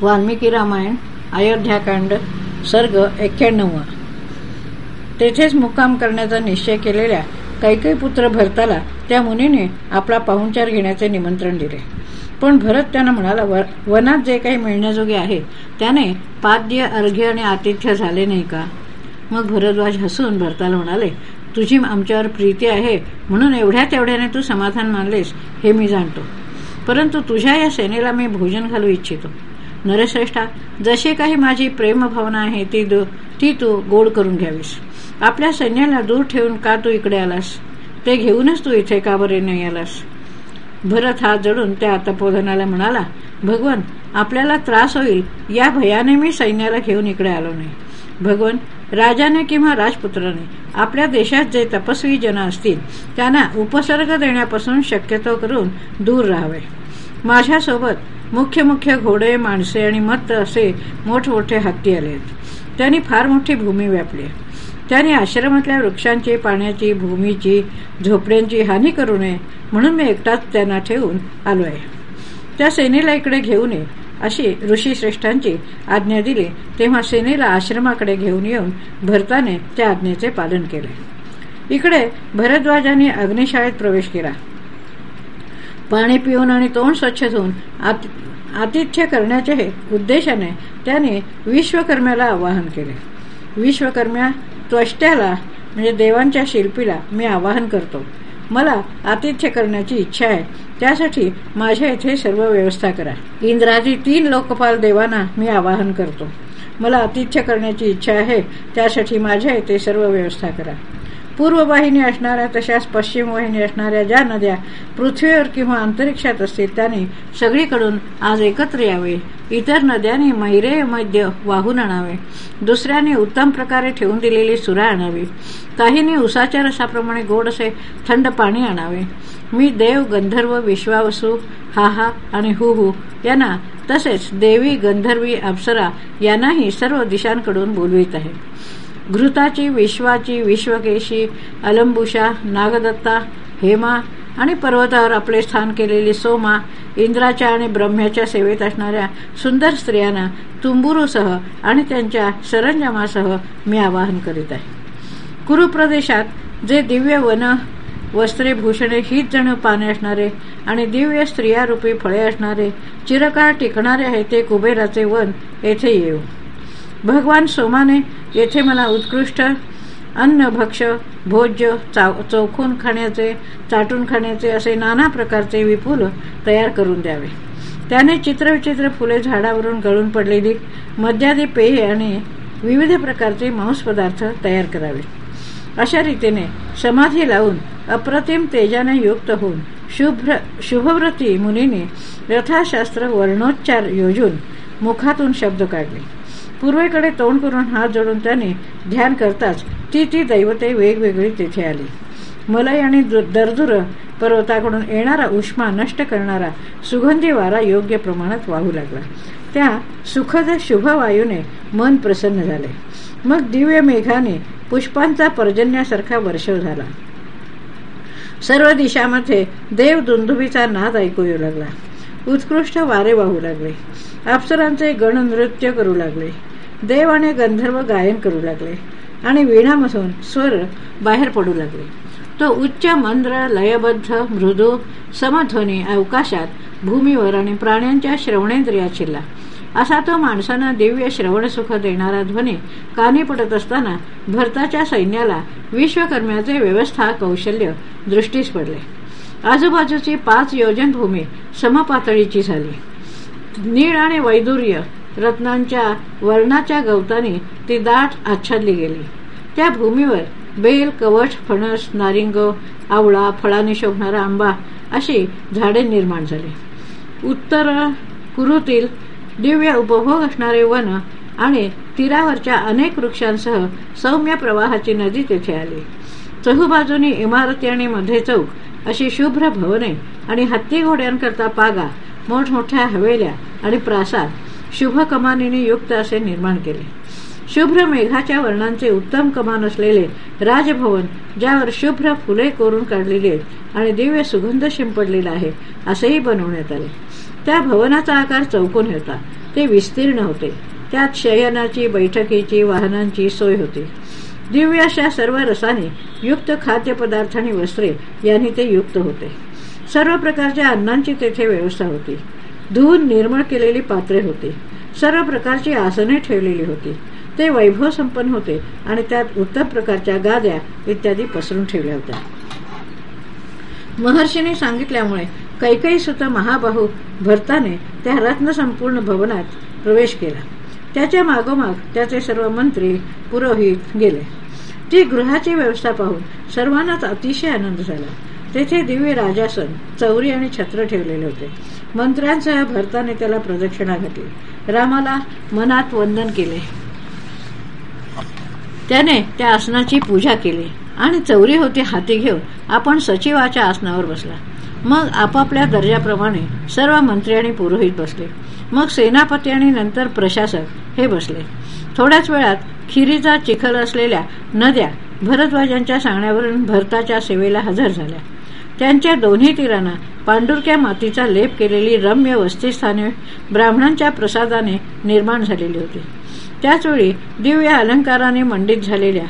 वाल्मिकी रामायण अयोध्याकांड सर्ग एक्क्याण्णव तेथेच मुक्काम करण्याचा निश्चय केलेल्या कैकई पुत्र भरताला त्या मुनीने आपला पाहुणचार घेण्याचे निमंत्रण दिले. पण भरत त्यांना म्हणाला वनात जे काही मिळण्याजोगे आहे त्याने पाद्य अर्घ्य आणि आतिथ्य झाले नाही का? मग भरद्वाज हसून भरताला म्हणाले तुझी आमच्यावर प्रीती आहे म्हणून एवढ्या तेवढ्याने तू समाधान मानलेस हे मी जाणतो. परंतु तुझ्या या सेनेला मी भोजन घालू इच्छितो. नरश्रेष्ठा जशी काही माझी प्रेमभावना आहे ती ती तू गोड करून घ्यावीस. आपल्या सैन्याला दूर ठेवून का तू इकडे आलास? ते घेऊनच तू इथे का बरे नाही आलास? भरत हात जडून त्या तपोधनाला म्हणाला भगवान आपल्याला त्रास होईल या भयाने मी सैन्याला घेऊन इकडे आलो नाही. भगवान राजाने किंवा राजपुत्राने आपल्या देशात जे तपस्वी जन असतील त्यांना उपसर्ग देण्यापासून शक्यतो करून दूर राहावे. माझ्यासोबत मुख्य मुख्य घोडे माणसे आणि मत्त असे मोठमोठे हत्ती आले आहेत. त्यांनी फार मोठी भूमी व्यापली त्यांनी आश्रमातल्या वृक्षांची पाण्याची भूमीची झोपड्यांची हानी करू नये म्हणून मी एकटाच त्यांना ठेवून आलो आहे. त्या सेनेला इकडे घेऊ नये अशी ऋषीश्रेष्ठांची आज्ञा दिली. तेव्हा सेनेला आश्रमाकडे घेऊन येऊन भरताने त्या आज्ञेचे पालन केले. इकडे भरद्वाजांनी अग्निशाळेत प्रवेश केला. पाणी पिऊन आणि तोंड स्वच्छ धुवून आतिथ्य करण्याचे उद्देशाने त्याने विश्वकर्म्याला आवाहन केले. विश्वकर्म्या त्वष्ट्याला म्हणजे देवांच्या शिल्पीला मी आवाहन करतो. मला आतिथ्य करण्याची इच्छा आहे. त्यासाठी माझ्या येथे सर्व व्यवस्था करा. इंद्राजी तीन लोकपाल देवांना मी आवाहन करतो. मला आतिथ्य करण्याची इच्छा आहे. त्यासाठी माझ्या येथे सर्व व्यवस्था करा. पूर्व वाहिनी असणाऱ्या तशाच पश्चिम वाहिनी असणाऱ्या ज्या नद्या पृथ्वीवर किंवा अंतरिक्षात असतील त्याने सगळीकडून आज एकत्र यावे. इतर नद्यांनी मैरे मध्य वाहून आणावे. दुसऱ्याने उत्तम प्रकारे ठेवून दिलेली सुरा आणावी. काहींनी उसाच्या रसाप्रमाणे गोड असे थंड पाणी आणावे. मी देव गंधर्व विश्वावसू हा हा आणि हु हु यांना तसेच देवी गंधर्वी अप्सरा यांनाही सर्व दिशांकडून बोलवित आहे. घृताची विश्वाची विश्वकेशी अलंबुषा नागदत्ता हेमा आणि पर्वतावर आपले स्थान केलेली सोमा इंद्राच्या आणि ब्रह्म्याच्या सेवेत असणाऱ्या सुंदर स्त्रियांना तुंबुरूसह आणि त्यांच्या सरंजामासह मी आवाहन करीत आहे. कुरुप्रदेशात जे दिव्य वन वस्त्रे भूषणे हीच जण पाने असणारे आणि दिव्य स्त्रियारूपी फळे असणारे चिरकाळ टिकणारे आहे ते कुबेराचे वन येथे येऊ. भगवान सोमाने येथे मला उत्कृष्ट अन्न भक्ष भोज्य चौखून खाण्याचे चाटून खाण्याचे असे नाना प्रकारचे विपुल तयार करून द्यावे. त्याने चित्रविचित्र फुले झाडावरून गळून पडलेली मद्यादी पेय आणि विविध प्रकारचे मांस पदार्थ तयार करावे. अशा रीतीने समाधी लावून अप्रतिम तेजाने युक्त होऊन शुभ्र शुभव्रती मुनीने रथाशास्त्र वर्णोच्चार योजून मुखातून शब्द काढले. पूर्वेकडे तोंड करून हात जोडून त्याने ध्यान करताच ती ती दैवते वेगवेगळी तेथे आली. मलई आणि दरदुर पर्वताकडून येणारा उष्मा नष्ट करणारा सुगंधी वारा योग्य प्रमाणात वाहू लागला. त्या सुखद शुभ वायूने मन प्रसन्न झाले. मग दिव्य मेघाने पुष्पांचा पर्जन्यासारखा वर्षव झाला. सर्व दिशामध्ये देव दुंदुबीचा नाद ऐकू येऊ लागला. उत्कृष्ट वारे वाहू लागले. अप्सरांचे गण नृत्य करू लागले. देव आणि गंधर्व गायन करू लागले. आणि वीणामधून स्वर बाहेर पडू लागले. तो उच्च मंद्र लयबद्ध मृदू समध्वनी अवकाशात भूमीवर आणि प्राण्यांच्या श्रवणेंद्रियात शिरला. असा तो माणसांना दिव्य श्रवणसुख देणारा ध्वनी कानी पडत असताना भरताच्या सैन्याला विश्वकर्म्याचे व्यवस्था कौशल्य दृष्टीस पडले. आजूबाजूची पाच योजन भूमी समपातळीची झाली. नीळ आणि वैदुर्य रत्नांच्या वर्णाच्या गवताने ती दाट आच्छादली गेली. त्या भूमीवर बेल कवच फणस नारिंग आवळा फळाने शोभणारा आंबा अशी झाडे निर्माण झाली. उत्तर कुरुतील दिव्य उपभोग असणारे वन आणि तीरावरच्या अनेक वृक्षांसह सौम्य प्रवाहाची नदी तेथे आली. चहूबाजूनी इमारती आणि मध्ये चौक अशी शुभ्र भवने आणि हत्ती घोड्यांकरता पागा मोठमोठ्या हवेल्या आणि प्रासाद शुभ कमानीने युक्त असे निर्माण केले. शुभ्र मेघाच्या वर्णांचे उत्तम कमान असलेले राजभवन ज्यावर शुभ्र फुले कोरून काढलेले आणि दिव्य सुगंध शिंपडलेला आहे असेही बनवण्यात आले. त्या भवनाचा आकार चौकोन होता. ते विस्तीर्ण होते. त्यात शयनाची बैठकीची वाहनांची सोय होती. दिव्य अशा सर्व रसाने युक्त खाद्यपदार्थ आणि वस्त्रे यांनी ते युक्त होते. सर्व प्रकारच्या अन्नांची तेथे व्यवस्था होती. धुवून निर्मळ केलेली पात्रे होती. सर्व प्रकारची आसने ठेवलेली होती. ते वैभव संपन्न होते आणि त्यात उत्तम प्रकारच्या गाद्या इत्यादी पसरून ठेवल्या होत्या. महर्षीने सांगितल्यामुळे कैकई सुत महाबाहू भरताने त्या रत्न संपूर्ण भवनात प्रवेश केला. त्याच्या मागोमाग त्याचे सर्व मंत्री पुरोहित गेले. ती गृहाची व्यवस्था पाहून सर्वांनाच अतिशय आनंद झाला. तेथे दिव्य राजासन चौरी आणि छत्र ठेवलेले होते. मंत्र्यांसह भरताने त्याला प्रदक्षिणा घातली. रामाला मनात वंदन केले. त्याने त्या आसनाची पूजा केली. आणि चौरी होती हाती घेऊन आपण सचिवाच्या आसनावर बसला. मग आपापल्या दर्जाप्रमाणे सर्व मंत्री आणि पुरोहित बसले. मग सेनापती आणि नंतर प्रशासक हे बसले. थोड्याच वेळात खिरीचा चिखल असलेल्या नद्या भरद्वाजांच्या सांगण्यावरून भरताच्या सेवेला हजर झाल्या. त्यांच्या दोन्ही तीरांना पांडुरक्या मातीचा लेप केलेली रम्य वस्तीस्थाने ब्राह्मणांच्या प्रसादाने निर्माण झालेली होती. त्याचवेळी दिव्य अलंकाराने मंडित झालेल्या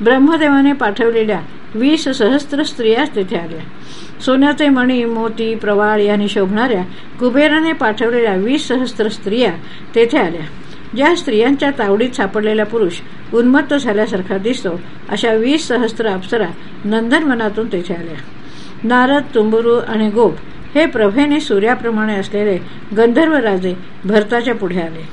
ब्रह्मदेवाने पाठवलेल्या वीस सहस्त्र स्त्रिया तेथे आल्या. सोन्याचे मणी मोती प्रवाळ यांनी शोभणाऱ्या कुबेराने पाठवलेल्या वीस सहस्त्र स्त्रिया तेथे आल्या. ज्या स्त्रियांच्या तावडीत सापडलेला पुरुष उन्मत्त झाल्यासारखा दिसतो अशा वीस सहस्त्र अप्सरा नंदनवनातून तेथे आल्या. नारद तुंबुरू आणि गोप हे प्रभेने सूर्याप्रमाणे असलेले गंधर्व राजे भरताच्या पुढे आले.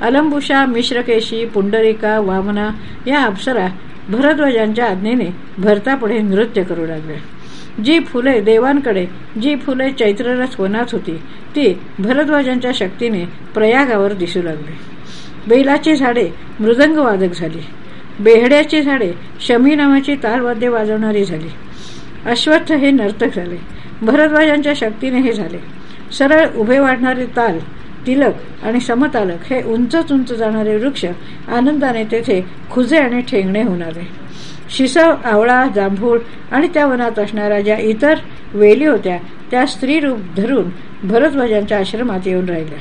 अलंबुषा मिश्रकेशी पुंडरिका वामना या अप्सरा भरद्वाजांच्या आज्ञेने भरतापुढे नृत्य करू लागले. जी फुले देवांकडे जी फुले चैत्ररस वनात होती ती भरद्वाजांच्या शक्तीने प्रयागावर दिसू लागली. बेलाची झाडे मृदंगवादक झाली. बेहड्याची झाडे शमी नावाची तालवाद्य वाजवणारी झाली. अश्वत्थ हे नर्तक झाले. भरद्वाजांच्या शक्तीने हे झाले. सरळ उभे वाढणारे ताल तिलक आणि समतालक हे उंचच उंच जाणारे वृक्ष आनंदाने तेथे खुजे आणि ठेंगणे होणारे. शिसव आवळा जांभूळ आणि त्या वनात असणाऱ्या ज्या इतर वेली होत्या त्या स्त्री रूप धरून भरद्वाजांच्या आश्रमात येऊन राहिल्या.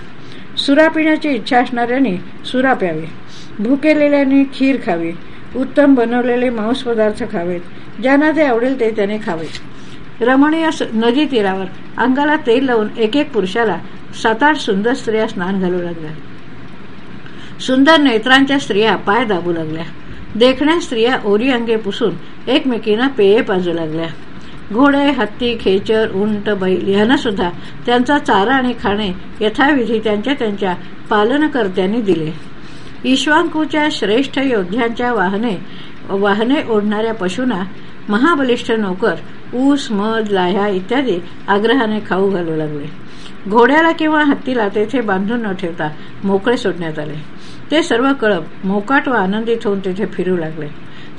सुरा पिण्याची इच्छा असणाऱ्यांनी सुरा प्यावी. भुकेलेल्यांनी खीर खावी. उत्तम बनवलेले मांस पदार्थ खावेत. ज्यांना ते आवडेल ते त्याने खावेत. रमणीय नदी तीरावर अंगाला तेल लावून एक एक पुरुषाला सात आठ सुंदर स्त्रिया स्नान घालू लागल्या. सुंदर नेत्रांच्या स्त्रिया पाय दाबू लागल्या. देखण्या स्त्रिया ओरी अंगे पुसून एकमेकींना पेये पाजू लागल्या. घोडे हत्ती खेचर उंट बैल यांना सुद्धा त्यांचा चारा आणि खाणे यथाविधी त्यांच्या त्यांच्या पालनकर्त्यांनी दिले. ईश्वांकूच्या श्रेष्ठ योद्ध्यांच्या वाहने वाहने ओढणाऱ्या पशूंना महाबलिष्ठ नोकर ऊस मध लाह्या इत्यादी आग्रहाने खाऊ घालू लागले. घोड्याला किंवा हत्तीला तेथे बांधून न ठेवता मोकळे सोडण्यात आले. ते सर्व कळप मोकाट व आनंदित होऊन तेथे फिरू लागले.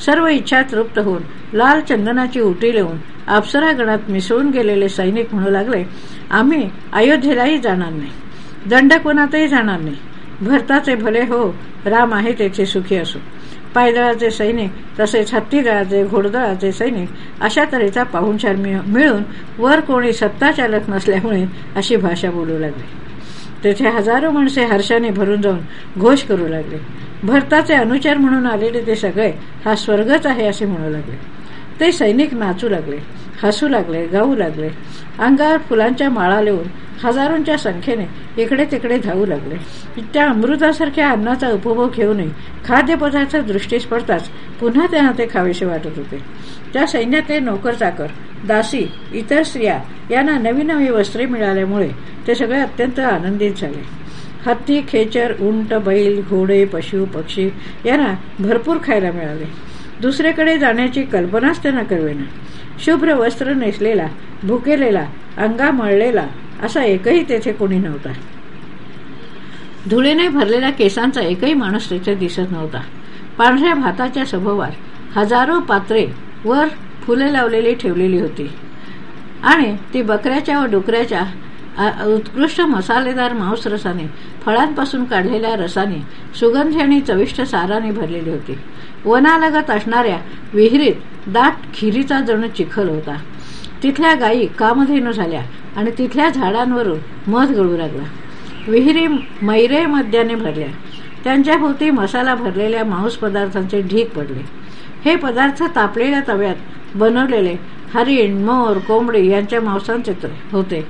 सर्व इच्छा तृप्त होऊन लाल चंदनाची उटी लिहून अप्सरागणात मिसळून गेलेले सैनिक म्हणू लागले आम्ही अयोध्येलाही जाणार नाही. दंडकोनातही जाणार नाही. भरताचे भले हो राम आहे तेथे सुखी असो. पायदळाचे सैनिक तसेच हत्तीदळाचे घोडदळाचे सैनिक अशा तऱ्हेचा पाहुणचार मिळून वर कोणी सत्ताचालक नसल्यामुळे अशी भाषा बोलू लागली. तेथे हजारो माणसे हर्षाने भरून जाऊन घोष करू लागले. भरताचे अनुचार म्हणून आलेले ते सगळे हा स्वर्गच आहे असे म्हणू लागले. ते सैनिक नाचू लागले हसू लागले गाऊ लागले. अंगावर फुलांच्या माळा लिहून हजारोंच्या संख्येने इकडे तिकडे धावू लागले. त्या अमृतासारख्या अन्नाचा उपभोग घेऊनही खाद्यपदार्थ दृष्टीस पडताच पुन्हा त्यांना ते खावेसे वाटत होते. त्या सैन्यातले नोकर चाकर दासी इतर स्त्रिया यांना नवी नवी वस्त्रे मिळाल्यामुळे ते सगळे अत्यंत आनंदित झाले. हत्ती खेचर उंट बैल घोडे पशु पक्षी यांना भरपूर खायला मिळाले. दुसरीकडे जाण्याची कल्पनाच त्यांना करवेना शुभ्र वस्त्र नेसलेला भुकेलेला अंगा मळलेला असा एकही तेथे कोणी नव्हता. धुळीने भरलेल्या केसांचा एकही माणूस तेथे दिसत नव्हता. पांढऱ्या भाताच्या सभोवार हजारो पात्रे वर फुले लावलेली ठेवलेली होती. आणि ती बकऱ्याच्या व डुकऱ्याच्या उत्कृष्ट मसालेदार मांसरसाने फळांपासून काढलेल्या रसाने सुगंधी आणि चविष्ट साराने भरलेली होती. वनालगत असणाऱ्या विहिरीत दाट खिरीचा जणू चिखल होता. तिथल्या गायी कामधेनू झाल्या आणि तिथल्या झाडांवरून मध गळू लागला. विहिरी मैरे मद्याने भरल्या. त्यांच्या भोवती मसाला भरलेल्या मांस पदार्थांचे ढीक पडले. हे पदार्थ तापलेल्या तव्यात बनवलेले हरिण मोर कोंबडी यांच्या मांसांचे होते.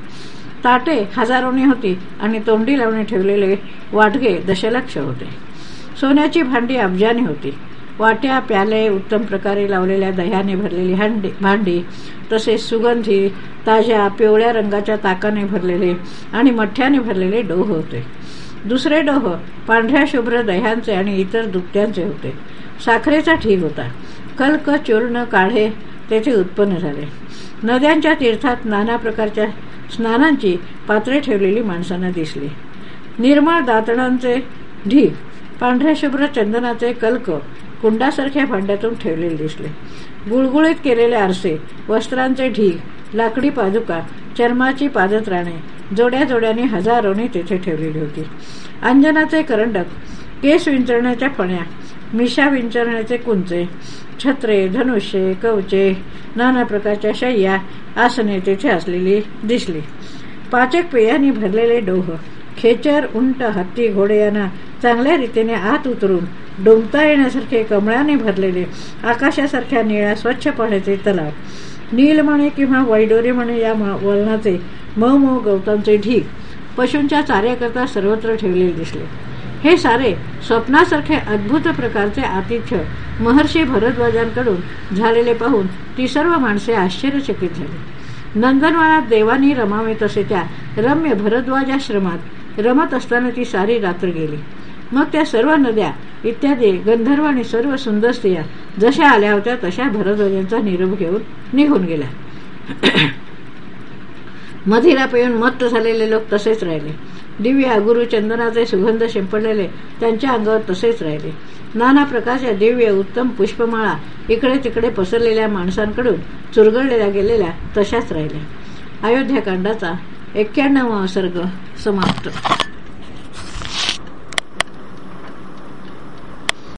ताटे हजारोनी होती आणि तोंडी लावणे ठेवलेले वाटगे दशलक्ष होते. सोन्याची भांडी अब्जानी होती. वाट्या प्याले उत्तम प्रकारे लावलेल्या दह्याने भरलेली हांडी भांडी तसेच सुगंधी ताज्या पिवळ्या रंगाच्या ताकाने भरलेले आणि मठ्याने भरलेले डोह होते. दुसरे डोह पांढऱ्या शुभ्र दह्यांचे आणि इतर दुपट्यांचे होते. साखरेचा ठीक होता. कल्क चूर्ण काढे तेथे उत्पन्न झाले. नद्यांच्या तीर्थात नाना प्रकारच्या स्नानांची पात्रे ठेवलेली माणसांना दिसली. निर्मळ दातणांचे ढीग पांढऱ्या शुभ्र चंदनाचे कल्क कुंडासारख्या भांड्यातून ठेवलेले दिसले. गुळगुळीत केलेले आरसे वस्त्रांचे ढीग लाकडी पादुका चर्माची पादत्राणे जोड्या जोड्याने हजारोने तेथे ठेवलेली होती. अंजनाचे करंडक केस विंचरण्याच्या फण्या मिशा विंचरण्याचे कुंचे छत्रे धनुष्ये कवचे नाना प्रकारच्या शय्या आसने तेथे असलेली दिसली. पाचक पेयांनी भरलेले डोह खेचर उंट हत्ती घोडे यांना चांगल्या रीतीने आत उतरून डोंबता येण्यासारखे कमळाने भरलेले आकाशासारख्या निळ्या स्वच्छ पाण्याचे तलाव. नीलमणे किंवा वैडोरीमणे या वलनाचे मऊ मऊ गवतांचे ढीक पशूंच्या चाऱ्याकरता सर्वत्र ठेवलेले दिसले. हे सारे स्वप्नासारखे अद्भुत प्रकारचे आतिथ्य महर्षी भरद्वाजांकडून झालेले पाहून ती सर्व माणसे आश्चर्यचकित झाली. नंदनवनात देवानी रमावे तसे त्या रम्य भरद्वाजाश्रमात रमत असताना ती सारी रात्र गेली. मग त्या सर्व नद्या इत्यादी गंधर्व आणि सर्व सुंदर स्त्रिया जशा आल्या होत्या तशा भरद्वाजांचा निरोप घेऊन निघून गेल्या. मधिरा पिऊन मत्त झालेले लोक तसेच राहिले. दिव्य गुरु चंदनाचे सुगंध शिंपडलेले त्यांच्या अंगावर तसेच राहिले. नाना प्रकारच्या दिव्य उत्तम पुष्पमाळा इकडे तिकडे पसरलेल्या माणसांकडून चुरगळलेल्या गेलेल्या तशाच राहिल्या. अयोध्याकांडाचा एक्क्याण्णवा सर्ग समाप्त.